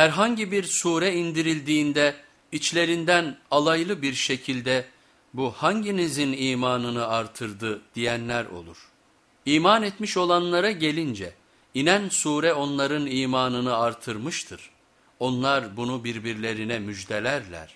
Herhangi bir sure indirildiğinde içlerinden alaylı bir şekilde bu hanginizin imanını artırdı diyenler olur. İman etmiş olanlara gelince inen sure onların imanını artırmıştır. Onlar bunu birbirlerine müjdelerler.